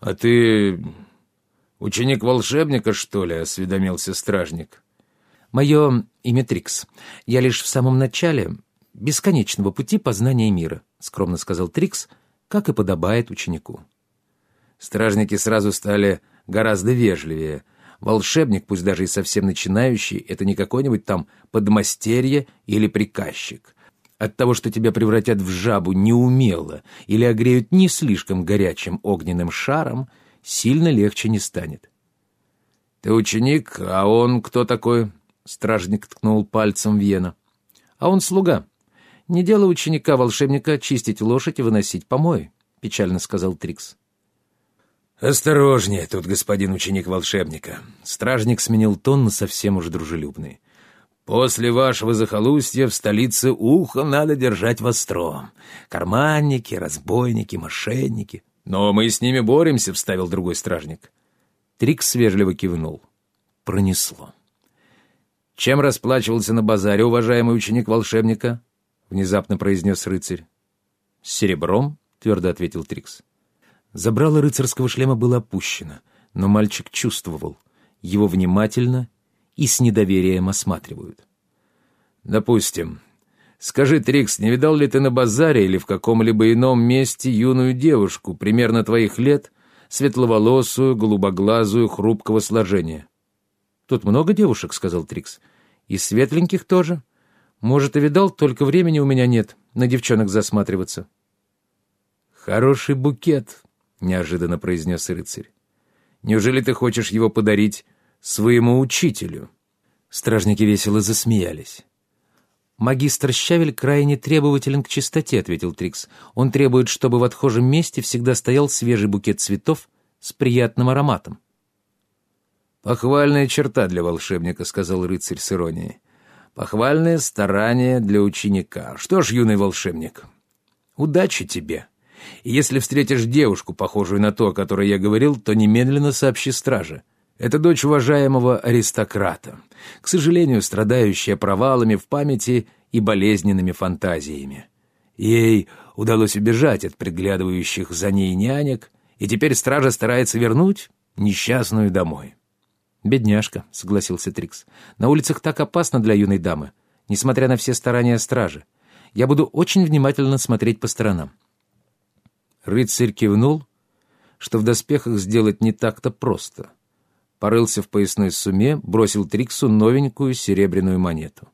«А ты ученик волшебника, что ли?» — осведомился стражник. «Мое имя Трикс. Я лишь в самом начале бесконечного пути познания мира», — скромно сказал Трикс, как и подобает ученику. Стражники сразу стали гораздо вежливее. Волшебник, пусть даже и совсем начинающий, это не какой-нибудь там подмастерье или приказчик. От того, что тебя превратят в жабу неумело или огреют не слишком горячим огненным шаром, сильно легче не станет. «Ты ученик, а он кто такой?» Стражник ткнул пальцем Вена. «А он слуга. Не дело ученика-волшебника чистить лошадь и выносить помои», — печально сказал Трикс. «Осторожнее тут, господин ученик волшебника!» Стражник сменил тон на совсем уж дружелюбный. «После вашего захолустья в столице ухо надо держать востро. Карманники, разбойники, мошенники». «Но мы с ними боремся», — вставил другой стражник. Трикс вежливо кивнул. Пронесло. «Чем расплачивался на базаре уважаемый ученик волшебника?» — внезапно произнес рыцарь. «Серебром», — твердо ответил Трикс. Забрало рыцарского шлема было опущено, но мальчик чувствовал, его внимательно и с недоверием осматривают. «Допустим. Скажи, Трикс, не видал ли ты на базаре или в каком-либо ином месте юную девушку, примерно твоих лет, светловолосую, голубоглазую, хрупкого сложения?» «Тут много девушек», — сказал Трикс. «И светленьких тоже. Может, и видал, только времени у меня нет на девчонок засматриваться». «Хороший букет», — неожиданно произнес рыцарь. «Неужели ты хочешь его подарить своему учителю?» Стражники весело засмеялись. «Магистр Щавель крайне требователен к чистоте», — ответил Трикс. «Он требует, чтобы в отхожем месте всегда стоял свежий букет цветов с приятным ароматом». «Похвальная черта для волшебника», — сказал рыцарь с иронией. «Похвальное старание для ученика. Что ж, юный волшебник, удачи тебе!» И если встретишь девушку, похожую на то, о которой я говорил, то немедленно сообщи страже. Это дочь уважаемого аристократа, к сожалению, страдающая провалами в памяти и болезненными фантазиями. Ей удалось убежать от приглядывающих за ней нянек, и теперь стража старается вернуть несчастную домой. «Бедняжка», — согласился Трикс. «На улицах так опасно для юной дамы, несмотря на все старания стражи. Я буду очень внимательно смотреть по сторонам. Рыцарь кивнул, что в доспехах сделать не так-то просто. Порылся в поясной сумме, бросил Триксу новенькую серебряную монету.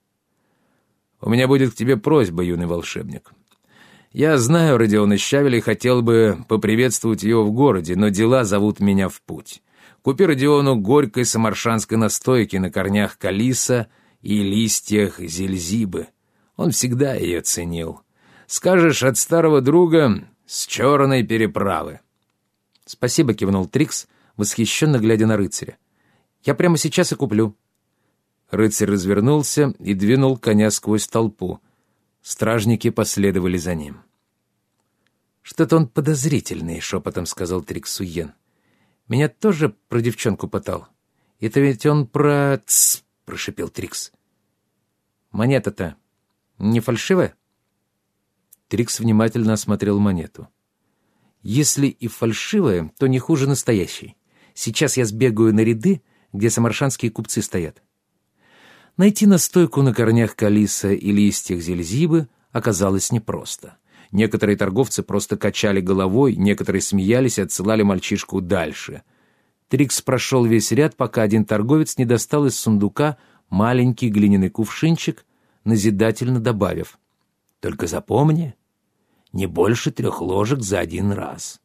«У меня будет к тебе просьба, юный волшебник. Я знаю Родиона Щавеля и хотел бы поприветствовать его в городе, но дела зовут меня в путь. Купи Родиону горькой самаршанской настойки на корнях калиса и листьях зельзибы. Он всегда ее ценил. Скажешь от старого друга, с черной переправы. «Спасибо», — кивнул Трикс, восхищенно глядя на рыцаря. «Я прямо сейчас и куплю». Рыцарь развернулся и двинул коня сквозь толпу. Стражники последовали за ним. «Что-то он подозрительный», — шепотом сказал Трикс Суен. «Меня тоже про девчонку пытал. Это ведь он про...» «Тсс!» — прошипел Трикс. «Монета-то не фальшивая?» Трикс внимательно осмотрел монету. «Если и фальшивая, то не хуже настоящей. Сейчас я сбегаю на ряды, где самаршанские купцы стоят». Найти настойку на корнях калиса и листьях зельзибы оказалось непросто. Некоторые торговцы просто качали головой, некоторые смеялись и отсылали мальчишку дальше. Трикс прошел весь ряд, пока один торговец не достал из сундука маленький глиняный кувшинчик, назидательно добавив — только запомни, не больше трех ложек за один раз.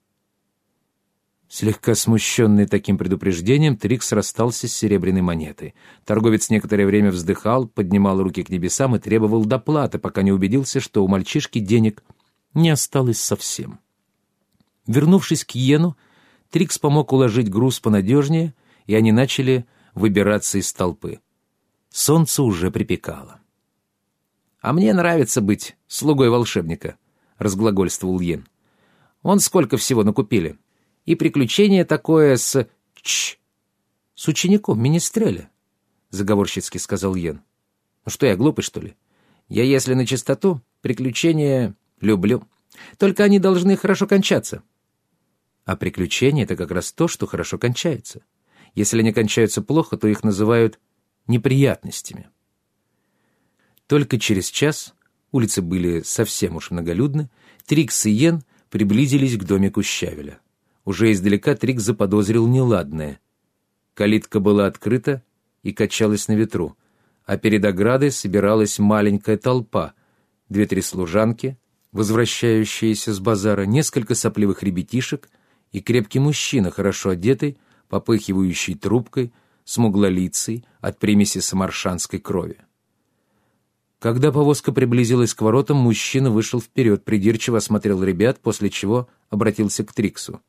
Слегка смущенный таким предупреждением, Трикс расстался с серебряной монетой. Торговец некоторое время вздыхал, поднимал руки к небесам и требовал доплаты, пока не убедился, что у мальчишки денег не осталось совсем. Вернувшись к Йену, Трикс помог уложить груз понадежнее, и они начали выбираться из толпы. Солнце уже припекало. «А мне нравится быть слугой волшебника», — разглагольствовал Йен. «Вон сколько всего накупили. И приключение такое с... Чш! С учеником Министреля», — заговорщицки сказал Йен. «Ну что, я глупый, что ли? Я, если на чистоту, приключения люблю. Только они должны хорошо кончаться». А приключения — это как раз то, что хорошо кончается. Если они кончаются плохо, то их называют неприятностями. Только через час, улицы были совсем уж многолюдны, Трикс и Йен приблизились к домику Щавеля. Уже издалека Трикс заподозрил неладное. Калитка была открыта и качалась на ветру, а перед оградой собиралась маленькая толпа, две-три служанки, возвращающиеся с базара, несколько сопливых ребятишек и крепкий мужчина, хорошо одетый, попыхивающий трубкой, смуглолицей от примеси самаршанской крови. Когда повозка приблизилась к воротам, мужчина вышел вперед, придирчиво осмотрел ребят, после чего обратился к Триксу.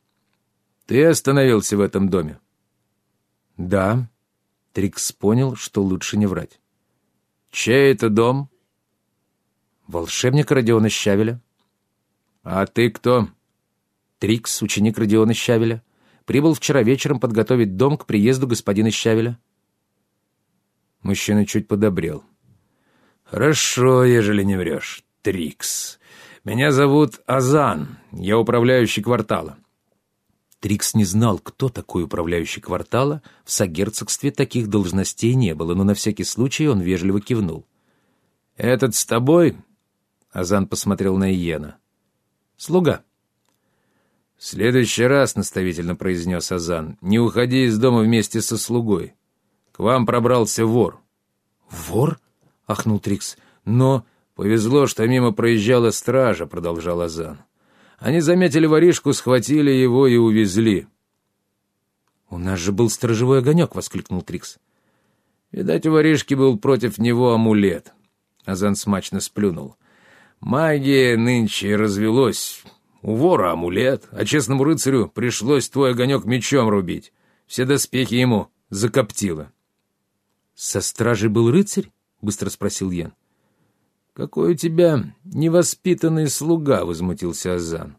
«Ты остановился в этом доме?» «Да». Трикс понял, что лучше не врать. «Чей это дом?» «Волшебник Родиона Щавеля». «А ты кто?» «Трикс, ученик Родиона Щавеля. Прибыл вчера вечером подготовить дом к приезду господина Щавеля». Мужчина чуть подобрел. «Хорошо, ежели не врешь. Трикс. Меня зовут Азан. Я управляющий квартала». Трикс не знал, кто такой управляющий квартала. В сагерцогстве таких должностей не было, но на всякий случай он вежливо кивнул. «Этот с тобой?» Азан посмотрел на Иена. «Слуга». «В следующий раз», — наставительно произнес Азан, — «не уходи из дома вместе со слугой. К вам пробрался вор». «Вор?» — ахнул Трикс. «Но повезло, что мимо проезжала стража», — продолжал Азан. «Они заметили воришку, схватили его и увезли». «У нас же был сторожевой огонек», — воскликнул Трикс. «Видать, у воришки был против него амулет». Азан смачно сплюнул. «Магия нынче развелось. У вора амулет, а честному рыцарю пришлось твой огонек мечом рубить. Все доспехи ему закоптило». «Со стражей был рыцарь?» — быстро спросил Йен. «Какой у тебя невоспитанный слуга!» — возмутился Азан.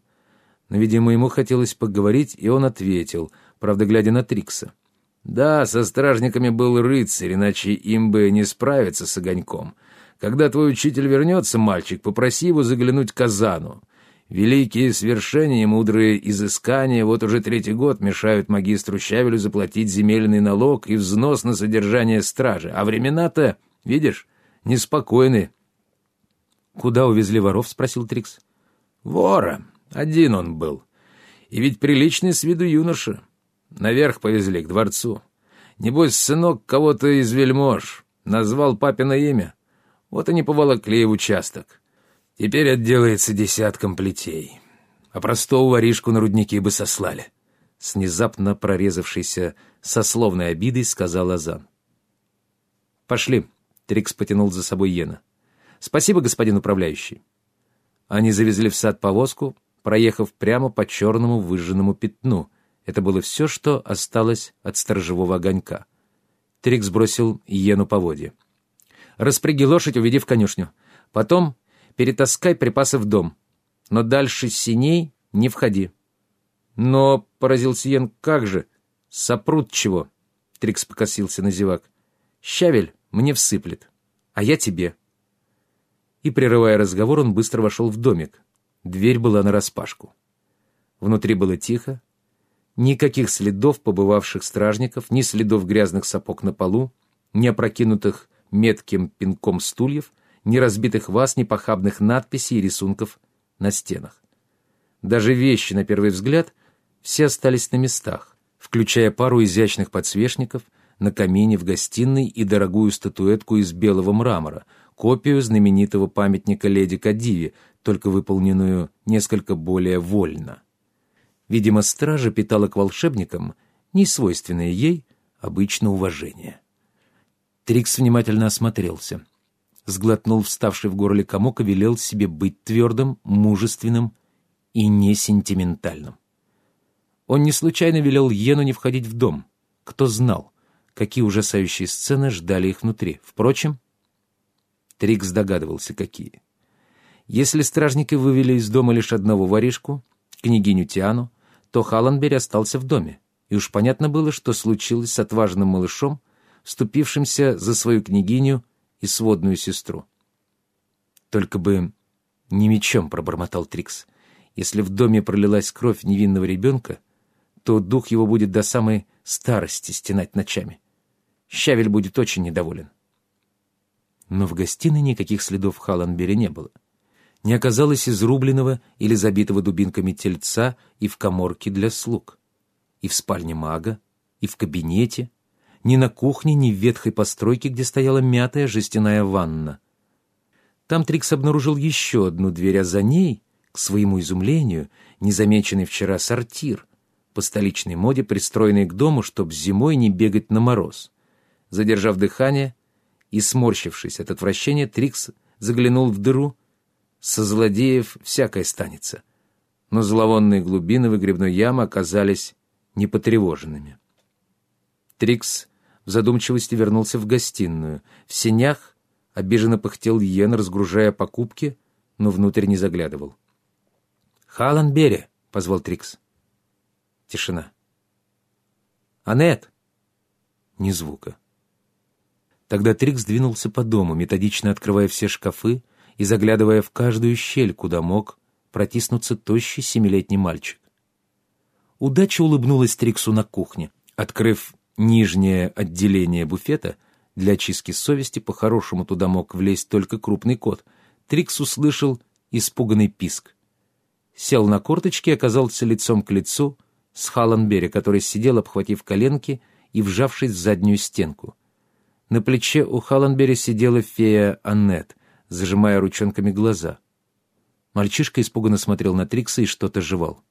Но, видимо, ему хотелось поговорить, и он ответил, правда, глядя на Трикса. «Да, со стражниками был рыцарь, иначе им бы не справиться с огоньком. Когда твой учитель вернется, мальчик, попроси его заглянуть к Азану. Великие свершения и мудрые изыскания вот уже третий год мешают магистру Щавелю заплатить земельный налог и взнос на содержание стражи. А времена-то Видишь, неспокойный. «Куда увезли воров?» — спросил Трикс. «Вора. Один он был. И ведь приличный с виду юноша. Наверх повезли, к дворцу. Небось, сынок кого-то из вельмож. Назвал папино имя. Вот они поволокли в участок. Теперь отделается десятком плетей. А простого воришку на рудники бы сослали». С внезапно прорезавшейся сословной обидой сказал Азан. «Пошли», Трикс потянул за собой Йена. «Спасибо, господин управляющий». Они завезли в сад повозку, проехав прямо по черному выжженному пятну. Это было все, что осталось от сторожевого огонька. Трикс бросил Йену поводья. «Распряги лошадь, уведи в конюшню. Потом перетаскай припасы в дом. Но дальше синей не входи». «Но», — поразился Йен, — «как же? Сопрут чего?» Трикс покосился на зевак. «Щавель мне всыплет, а я тебе». И, прерывая разговор, он быстро вошел в домик. Дверь была нараспашку. Внутри было тихо. Никаких следов побывавших стражников, ни следов грязных сапог на полу, ни опрокинутых метким пинком стульев, ни разбитых ваз, ни похабных надписей и рисунков на стенах. Даже вещи, на первый взгляд, все остались на местах, включая пару изящных подсвечников — на камине в гостиной и дорогую статуэтку из белого мрамора, копию знаменитого памятника леди Кадиве, только выполненную несколько более вольно. Видимо, стража питала к волшебникам несвойственное ей обычно уважение. Трикс внимательно осмотрелся. Сглотнул вставший в горле комок и велел себе быть твердым, мужественным и не сентиментальным. Он не случайно велел Йену не входить в дом. Кто знал, какие ужасающие сцены ждали их внутри. Впрочем, Трикс догадывался, какие. Если стражники вывели из дома лишь одного воришку, княгиню Тиану, то Халленберь остался в доме, и уж понятно было, что случилось с отважным малышом, вступившимся за свою княгиню и сводную сестру. «Только бы не мечом», — пробормотал Трикс. «Если в доме пролилась кровь невинного ребенка, то дух его будет до самой старости стенать ночами. Щавель будет очень недоволен. Но в гостиной никаких следов Халанбери не было. Не оказалось изрубленного или забитого дубинками тельца и в коморке для слуг, и в спальне мага, и в кабинете, ни на кухне, ни в ветхой постройке, где стояла мятая жестяная ванна. Там Трикс обнаружил еще одну дверь, а за ней, к своему изумлению, незамеченный вчера сортир, по столичной моде пристроенный к дому, чтобы зимой не бегать на мороз. Задержав дыхание и сморщившись от отвращения, Трикс заглянул в дыру. Со злодеев всякое станется. Но зловонные глубины выгребной ямы оказались непотревоженными. Трикс в задумчивости вернулся в гостиную. В сенях обиженно пыхтел Йен, разгружая покупки, но внутрь не заглядывал. «Халанбери!» — позвал Трикс. Тишина. «Анет!» Ни звука. Тогда Трикс двинулся по дому, методично открывая все шкафы и заглядывая в каждую щель, куда мог протиснуться тощий семилетний мальчик. Удача улыбнулась Триксу на кухне. Открыв нижнее отделение буфета, для очистки совести по-хорошему туда мог влезть только крупный кот, Трикс услышал испуганный писк. Сел на корточки и оказался лицом к лицу с Халанбери, который сидел, обхватив коленки и вжавшись в заднюю стенку. На плече у Халанбери сидела фея Аннет, зажимая ручонками глаза. Мальчишка испуганно смотрел на Трикса и что-то жевал.